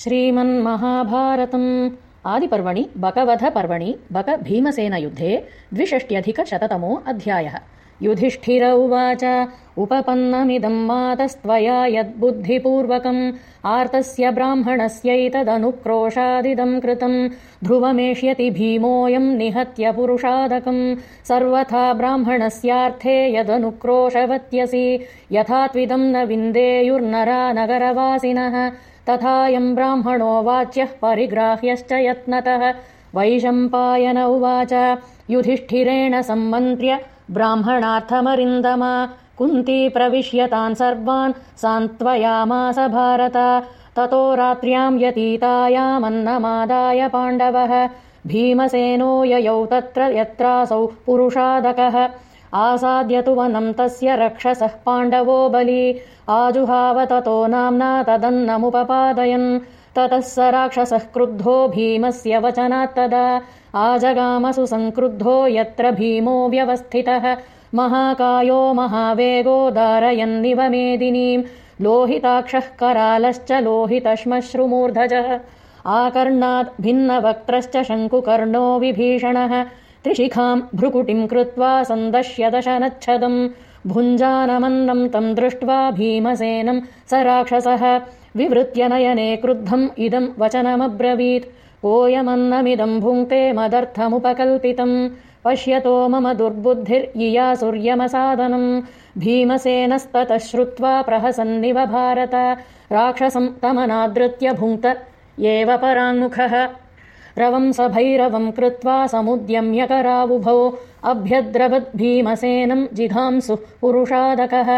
श्रीमन्महाभारतम्। आदिपर्वणि बकवधपर्वणि बकभीमसेनयुद्धे द्विषष्ट्यधिकशततमो अध्यायः। युधिष्ठिर उवाच उपपन्नमिदम् मातस्त्वया यद्बुद्धिपूर्वकम् आर्तस्य ब्राह्मणस्यैतदनुक्रोशादिदम् कृतम् ध्रुवमेष्यति भीमोऽयम् निहत्य पुरुषादकम् सर्वथा ब्राह्मणस्यार्थे यदनुक्रोशवत्यसि यथा त्विदम् न विन्देयुर्नरा नगरवासिनः तथायम् ब्राह्मणो वाच्यः परिग्राह्यश्च यत्नतः। वैशम्पायन उवाच युधिष्ठिरेण सम्मन्त्र्य ब्राह्मणार्थमरिन्दमा कुन्ती प्रविश्य तान् सर्वान् सान्त्वयामास भारत। ततो रात्र्याम् यतीतायामन्नमादाय पाण्डवः। भीमसेनो ययौ तत्र यत्रासौ पुरुषादकः आसाद्यतु वनम् तस्य रक्षसः पाण्डवो बली। आजुहाव ततो नाम्ना तदन्नमुपपादयन्। ततः स राक्षसः क्रुद्धो भीमस्य वचनात्तदा आजगामसु सङ्क्रुद्धो यत्र भीमो व्यवस्थितः। महाकायो महावेगो दारयन्निव मेदिनीम्। लोहिताक्षः करालश्च लोहितश्मश्रुमूर्धजः। आकर्णात् भिन्नवक्त्रश्च शङ्कुकर्णो विभीषणः त्रिशिखाम् भ्रुकुटिम् कृत्वा सन्दश्य दशनच्छदम् भुञ्जानमन्नम् तम् दृष्ट्वा भीमसेनम् स राक्षसः विवृत्य नयने क्रुद्धम् इदम् वचनमब्रवीत्। कोऽयमन्नमिदम् भुङ्क्ते मदर्थमुपकल्पितम्। पश्यतो मम दुर्बुद्धिर्यिया सूर्यमसादनम्। भीमसेनस्ततः श्रुत्वा प्रहसन्निव भारत। राक्षसम् तमनादृत्य भुङ्क्त एव पराङ्मुखः रवंसभैरवम् कृत्वा समुद्यम्यकरावुभौ। अभ्यद्रवद्भीमसेनम् जिघांसुः पुरुषादकः